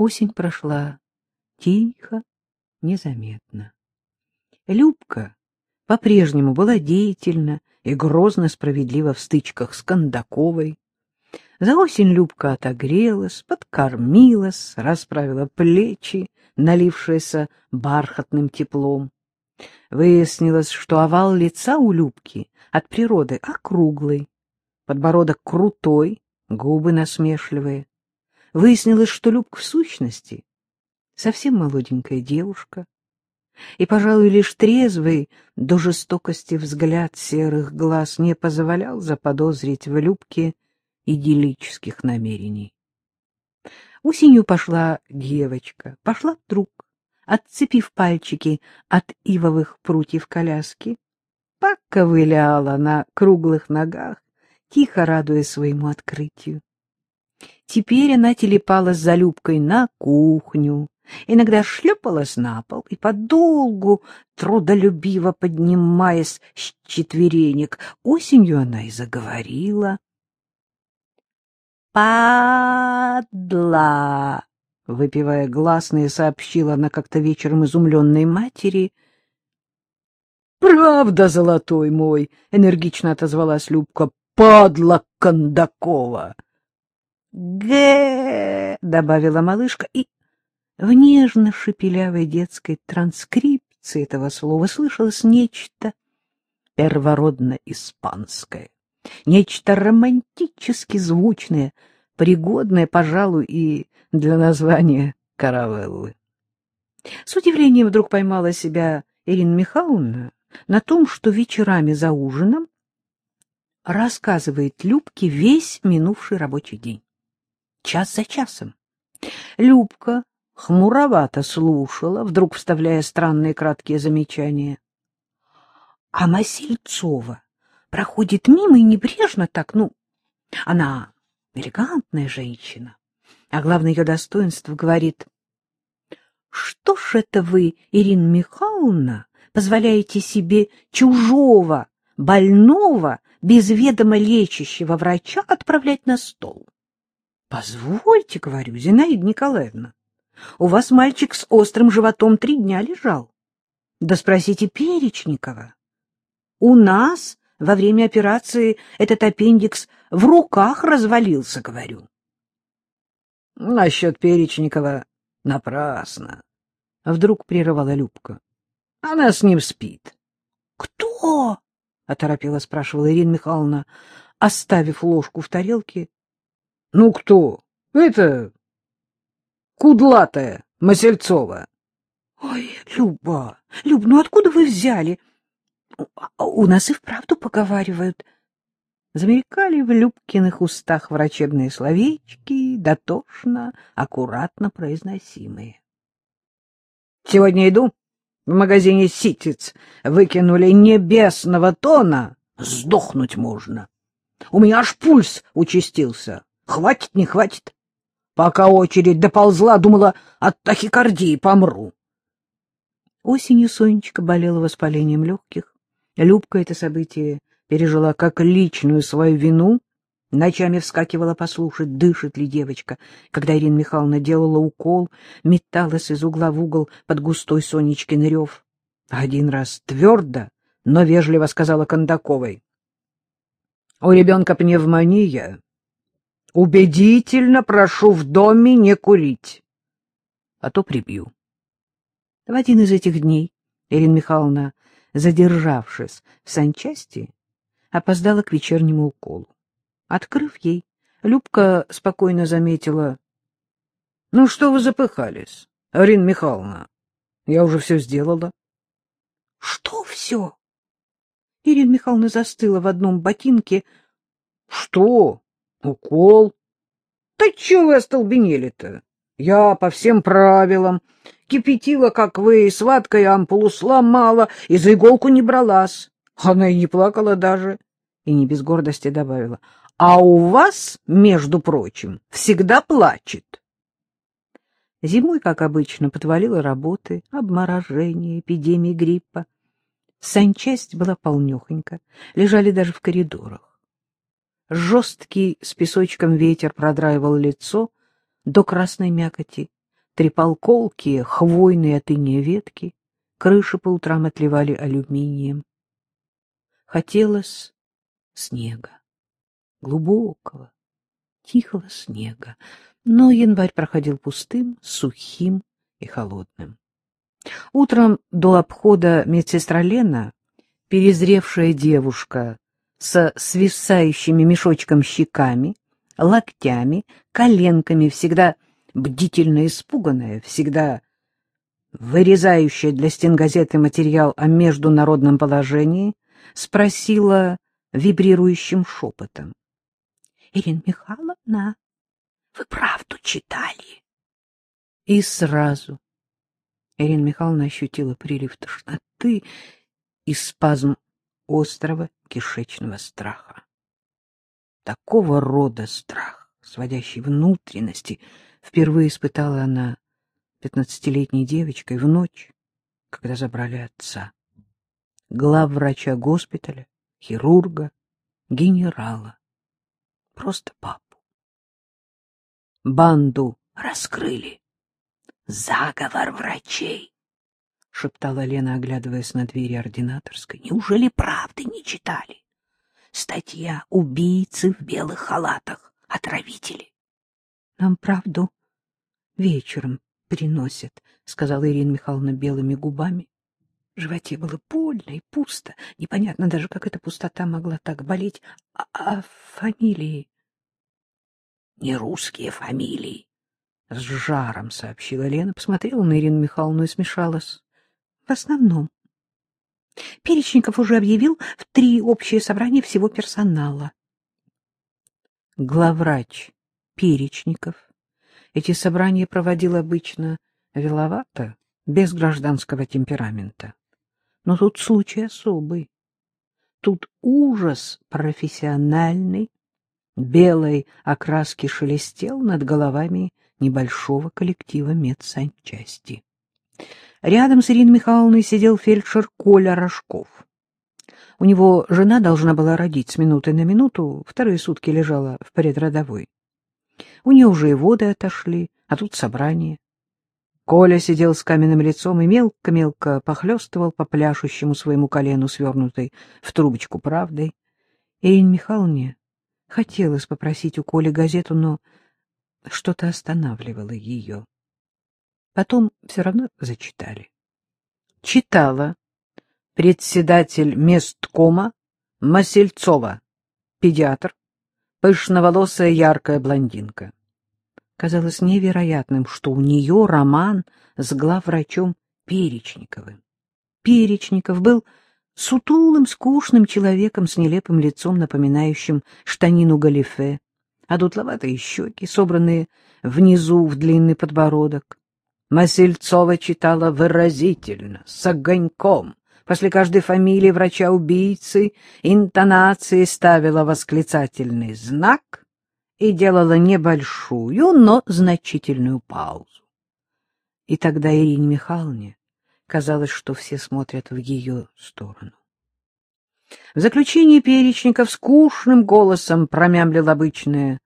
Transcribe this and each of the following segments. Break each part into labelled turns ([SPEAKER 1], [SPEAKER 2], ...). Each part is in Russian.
[SPEAKER 1] Осень прошла тихо, незаметно. Любка по-прежнему была деятельна и грозно справедлива в стычках с Кондаковой. За осень Любка отогрелась, подкормилась, расправила плечи, налившиеся бархатным теплом. Выяснилось, что овал лица у Любки от природы округлый, подбородок крутой, губы насмешливые. Выяснилось, что Любка в сущности совсем молоденькая девушка, и, пожалуй, лишь трезвый до жестокости взгляд серых глаз не позволял заподозрить в Любке идиллических намерений. Осенью пошла девочка, пошла вдруг, отцепив пальчики от ивовых прутьев коляски, поковыляла на круглых ногах, тихо радуясь своему открытию. Теперь она телепалась за Любкой на кухню, иногда шлепалась на пол и подолгу, трудолюбиво поднимаясь с четверенек, осенью она и заговорила. «Падла!» — выпивая гласные, сообщила она как-то вечером изумленной матери. «Правда, золотой мой!» — энергично отозвалась Любка. «Падла Кондакова!» «Гэ!» — добавила малышка, и в нежно-шепелявой детской транскрипции этого слова слышалось нечто первородно-испанское нечто романтически звучное, пригодное, пожалуй, и для названия каравеллы. С удивлением вдруг поймала себя Ирина Михайловна на том, что вечерами за ужином рассказывает Любке весь минувший рабочий день. Час за часом. Любка хмуровато слушала, вдруг вставляя странные краткие замечания. А Масильцова проходит мимо и небрежно так, ну, она элегантная женщина, а главное ее достоинство говорит, что ж это вы, Ирина Михайловна, позволяете себе чужого, больного, без ведома лечащего врача отправлять на стол? Позвольте, говорю, Зинаида Николаевна, у вас мальчик с острым животом три дня лежал. Да спросите Перечникова. У нас во время операции этот аппендикс в руках развалился, говорю. Насчет Перечникова напрасно. Вдруг прерывала Любка. Она с ним спит. Кто? оторопела спрашивала Ирина Михайловна, оставив ложку в тарелке. Ну кто? Это кудлатая Масельцова. Ой, Люба, Люб, ну откуда вы взяли? У нас и вправду поговаривают. Замелькали в Любкиных устах врачебные словечки, дотошно, аккуратно произносимые. Сегодня иду, в магазине «Ситец» выкинули небесного тона, сдохнуть можно. У меня аж пульс участился. Хватит, не хватит. Пока очередь доползла, думала, от тахикардии помру. Осенью Сонечка болела воспалением легких. Любка это событие пережила как личную свою вину, ночами вскакивала послушать, дышит ли девочка. Когда Ирина Михайловна делала укол, металась из угла в угол под густой Сонечкин рев. Один раз твердо, но вежливо сказала Кондаковой. — У ребенка пневмония. Убедительно прошу в доме не курить, а то прибью. В один из этих дней Ирина Михайловна задержавшись в санчасти, опоздала к вечернему уколу. Открыв ей, Любка спокойно заметила. — Ну что вы запыхались, Арина Михайловна? Я уже все сделала. — Что все? Ирина Михайловна застыла в одном ботинке. — Что? Укол? Да чего вы остолбенели-то? Я по всем правилам кипятила, как вы, с ваткой ампулу сломала и за иголку не бралась. Она и не плакала даже. И не без гордости добавила. А у вас, между прочим, всегда плачет. Зимой, как обычно, подвалила работы, обморожение, эпидемии гриппа. Санчасть была полнехонька, лежали даже в коридорах. Жесткий с песочком ветер продраивал лицо, до красной мякоти, трепал колкие, хвойные от ветки, крыши по утрам отливали алюминием. Хотелось снега, глубокого, тихого снега, но январь проходил пустым, сухим и холодным. Утром до обхода медсестра Лена, перезревшая девушка со свисающими мешочком щеками, локтями, коленками, всегда бдительно испуганная, всегда вырезающая для стенгазеты материал о международном положении, спросила вибрирующим шепотом. — Ирина Михайловна, вы правду читали? И сразу Ирина Михайловна ощутила прилив тошноты и спазм острого кишечного страха. Такого рода страх, сводящий внутренности, впервые испытала она пятнадцатилетней девочкой в ночь, когда забрали отца, главврача госпиталя, хирурга, генерала, просто папу. Банду раскрыли. Заговор врачей, — шептала Лена, оглядываясь на двери ординаторской. — Неужели правды не читали? Статья «Убийцы в белых халатах. Отравители». — Нам правду вечером приносят, — сказала Ирина Михайловна белыми губами. В животе было больно и пусто. Непонятно даже, как эта пустота могла так болеть. А, а фамилии? Не русские фамилии. С жаром сообщила Лена, посмотрела на Ирину Михайловну и смешалась. В основном. Перечников уже объявил в три общие собрания всего персонала. Главврач Перечников эти собрания проводил обычно веловато, без гражданского темперамента. Но тут случай особый. Тут ужас профессиональный, белой окраски шелестел над головами небольшого коллектива медсанчасти. Рядом с Ириной Михайловной сидел фельдшер Коля Рожков. У него жена должна была родить с минуты на минуту, вторые сутки лежала в предродовой. У нее уже и воды отошли, а тут собрание. Коля сидел с каменным лицом и мелко-мелко похлестывал по пляшущему своему колену, свернутой в трубочку правдой. Ирине Михайловне хотелось попросить у Коли газету, но что-то останавливало ее. Потом все равно зачитали. Читала председатель месткома Масельцова, педиатр, пышноволосая яркая блондинка. Казалось невероятным, что у нее роман с главврачом Перечниковым. Перечников был сутулым, скучным человеком с нелепым лицом, напоминающим штанину галифе, а дутловатые щеки, собранные внизу в длинный подбородок. Масельцова читала выразительно, с огоньком, После каждой фамилии врача-убийцы интонацией ставила восклицательный знак и делала небольшую, но значительную паузу. И тогда Ирине Михайловне казалось, что все смотрят в ее сторону. В заключении Перечников скучным голосом промямлил обычное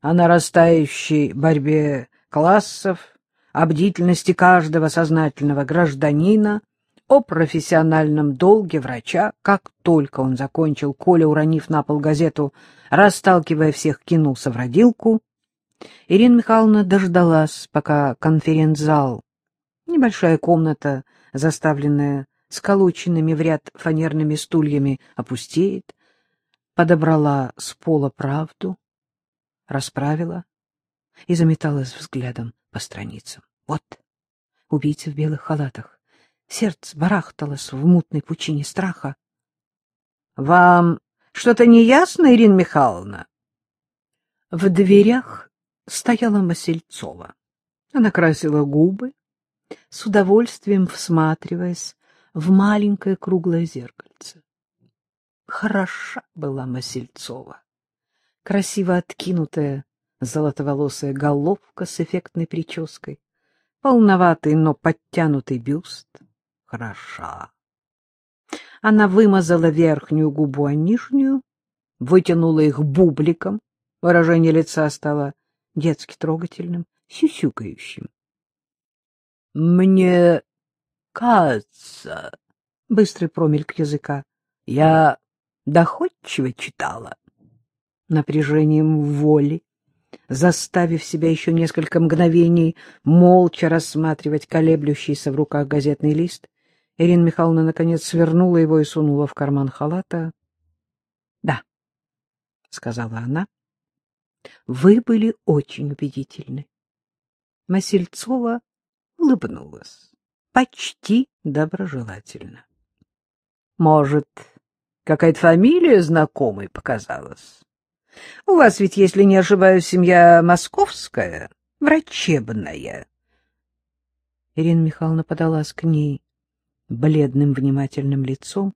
[SPEAKER 1] о нарастающей борьбе классов, о бдительности каждого сознательного гражданина — о профессиональном долге врача. Как только он закончил, Коля, уронив на пол газету, расталкивая всех, кинулся в родилку. Ирина Михайловна дождалась, пока конференц-зал, небольшая комната, заставленная сколоченными в ряд фанерными стульями, опустеет, подобрала с пола правду, расправила и заметалась взглядом по страницам. Вот, убийцы в белых халатах. Сердце барахталось в мутной пучине страха. — Вам что-то не ясно, Ирина Михайловна? В дверях стояла Масельцова. Она красила губы, с удовольствием всматриваясь в маленькое круглое зеркальце. Хороша была Масельцова. Красиво откинутая золотоволосая головка с эффектной прической, полноватый, но подтянутый бюст — хороша. Она вымазала верхнюю губу, а нижнюю вытянула их бубликом. Выражение лица стало детски трогательным, сюсюкающим.
[SPEAKER 2] Мне кажется, быстрый промельк языка, я доходчиво читала. Напряжением воли, заставив себя еще несколько мгновений молча рассматривать колеблющийся в руках газетный лист, Ирина Михайловна наконец свернула его и сунула в карман халата. — Да, — сказала она, — вы были очень убедительны. Масельцова улыбнулась, почти доброжелательно. — Может, какая-то фамилия знакомой показалась? У вас ведь, если не ошибаюсь, семья московская, врачебная. Ирина Михайловна подалась к ней бледным внимательным лицом.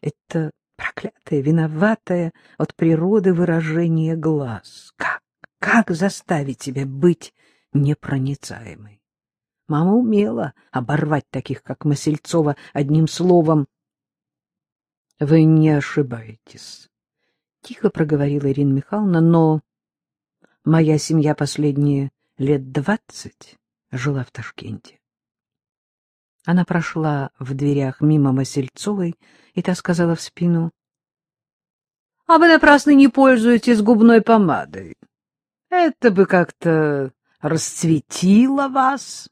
[SPEAKER 2] Это проклятое, виноватое от природы выражение глаз. Как, как заставить себя быть непроницаемой? Мама умела оборвать таких, как Масельцова, одним словом. — Вы не ошибаетесь, — тихо проговорила Ирина Михайловна, — но моя семья последние лет двадцать жила в Ташкенте. Она прошла в дверях мимо Масельцовой, и та сказала в спину. — А вы напрасно не пользуетесь губной помадой. Это бы как-то расцветило вас.